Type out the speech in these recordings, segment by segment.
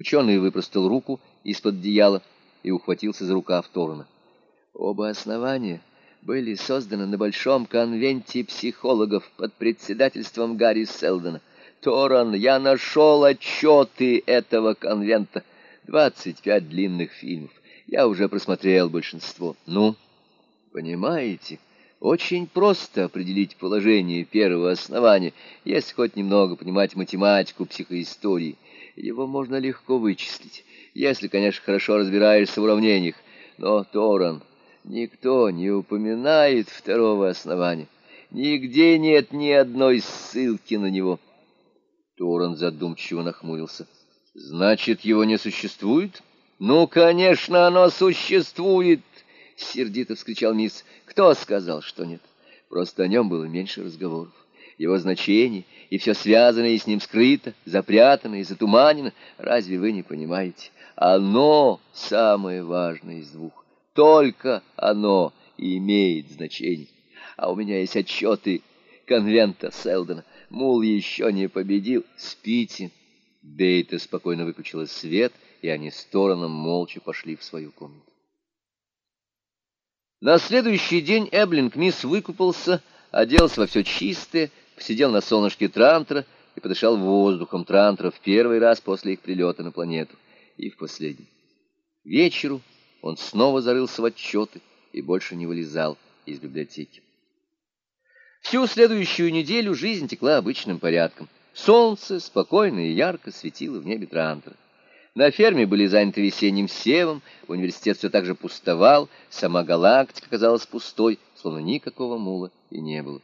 Ученый выпростал руку из-под одеяла и ухватился за рукав Торна. Оба основания были созданы на Большом конвенте психологов под председательством Гарри Селдона. Торан, я нашел отчеты этого конвента. Двадцать пять длинных фильмов. Я уже просмотрел большинство. Ну, понимаете, очень просто определить положение первого основания, если хоть немного понимать математику психоистории. Его можно легко вычислить, если, конечно, хорошо разбираешься в уравнениях. Но, Торан, никто не упоминает второго основания. Нигде нет ни одной ссылки на него. Торан задумчиво нахмурился. Значит, его не существует? Ну, конечно, оно существует, сердито вскричал мисс. Кто сказал, что нет? Просто о нем было меньше разговоров. Его значение и все связанное с ним скрыто, запрятано и затуманено. Разве вы не понимаете? Оно самое важное из двух. Только оно имеет значение. А у меня есть отчеты конвента Селдона. Мул еще не победил. Спите. Бейта спокойно выключила свет, и они стороном молча пошли в свою комнату. На следующий день Эблинг мисс выкупался, оделся во все чистое, посидел на солнышке Трантора и подышал воздухом Трантора в первый раз после их прилета на планету и в последний. Вечеру он снова зарылся в отчеты и больше не вылезал из библиотеки. Всю следующую неделю жизнь текла обычным порядком. Солнце спокойно и ярко светило в небе Трантора. На ферме были заняты весенним севом, университет все так же пустовал, сама галактика казалась пустой, словно никакого мула и не было.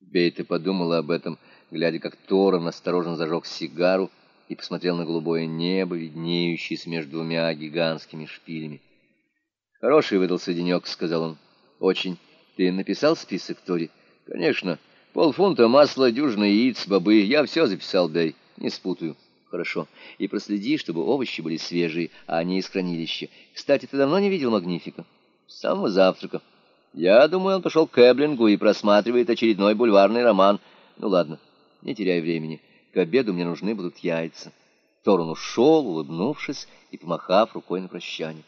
Бейта подумала об этом, глядя, как Торон осторожно зажег сигару и посмотрел на голубое небо, виднеющееся между двумя гигантскими шпилями. «Хороший выдался денек», — сказал он. «Очень. Ты написал список, Тори?» «Конечно. Полфунта масла, дюжина яиц, бобы. Я все записал, дай. Не спутаю». «Хорошо. И проследи, чтобы овощи были свежие, а не из хранилища. Кстати, ты давно не видел Магнифика?» «С самого завтрака». Я думаю, он пошел к Эблингу и просматривает очередной бульварный роман. Ну ладно, не теряй времени. К обеду мне нужны будут яйца. Торон ушел, улыбнувшись и помахав рукой на прощание.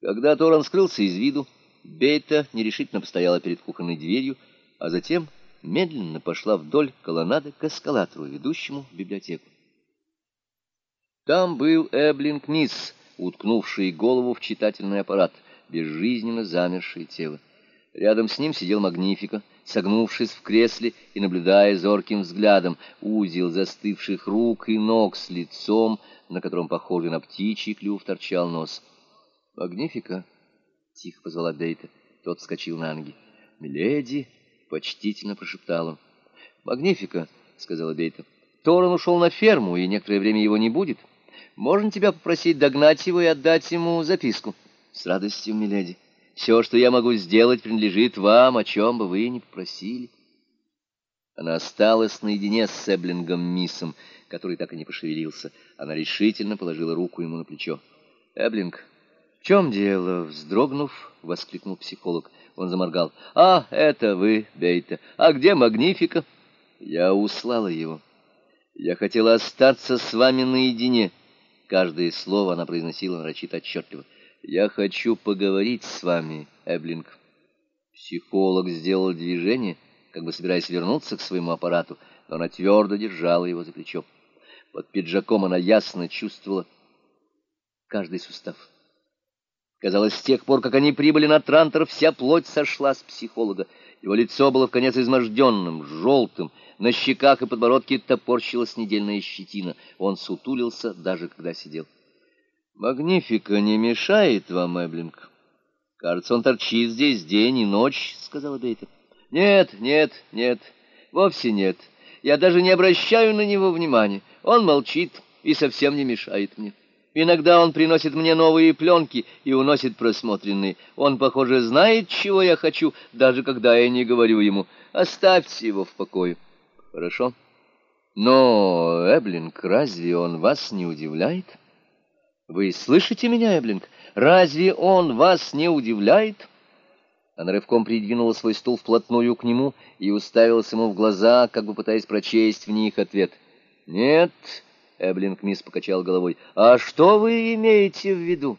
Когда Торон скрылся из виду, Бейта нерешительно постояла перед кухонной дверью, а затем медленно пошла вдоль колоннады к эскалатору, ведущему в библиотеку. Там был Эблинг Нис, уткнувший голову в читательный аппарат — безжизненно замершее тело. Рядом с ним сидел Магнифика, согнувшись в кресле и наблюдая зорким взглядом узел застывших рук и ног с лицом, на котором, похожий на птичий клюв, торчал нос. «Магнифика!» — тихо позвала Бейта. Тот вскочил на ноги. «Миледи!» — почтительно прошептал. «Магнифика!» — сказала Бейта. «Торон ушел на ферму, и некоторое время его не будет. Можно тебя попросить догнать его и отдать ему записку?» С радостью, миледи. Все, что я могу сделать, принадлежит вам, о чем бы вы ни попросили. Она осталась наедине с Себлингом Миссом, который так и не пошевелился. Она решительно положила руку ему на плечо. «Эблинг, в чем дело?» Вздрогнув, воскликнул психолог. Он заморгал. «А, это вы, Бейта. А где Магнифика?» «Я услала его. Я хотела остаться с вами наедине». Каждое слово она произносила нарочито отчетливо. «Я хочу поговорить с вами, Эблинг». Психолог сделал движение, как бы собираясь вернуться к своему аппарату, но она твердо держала его за плечо. Под пиджаком она ясно чувствовала каждый сустав. Казалось, с тех пор, как они прибыли на Трантор, вся плоть сошла с психолога. Его лицо было в конец изможденным, желтым, на щеках и подбородке топорщилась недельная щетина. Он сутулился, даже когда сидел. «Магнифика не мешает вам, Эблинг?» «Кажется, он торчит здесь день и ночь», — сказала Бейта. «Нет, нет, нет, вовсе нет. Я даже не обращаю на него внимания. Он молчит и совсем не мешает мне. Иногда он приносит мне новые пленки и уносит просмотренные. Он, похоже, знает, чего я хочу, даже когда я не говорю ему. Оставьте его в покое». «Хорошо. Но, Эблинг, разве он вас не удивляет?» Вы слышите меня, Эблинг? Разве он вас не удивляет? Она рывком придвинула свой стул вплотную к нему и уставилась ему в глаза, как бы пытаясь прочесть в них ответ. «Нет, Эблинг мисс покачал головой. «А что вы имеете в виду?»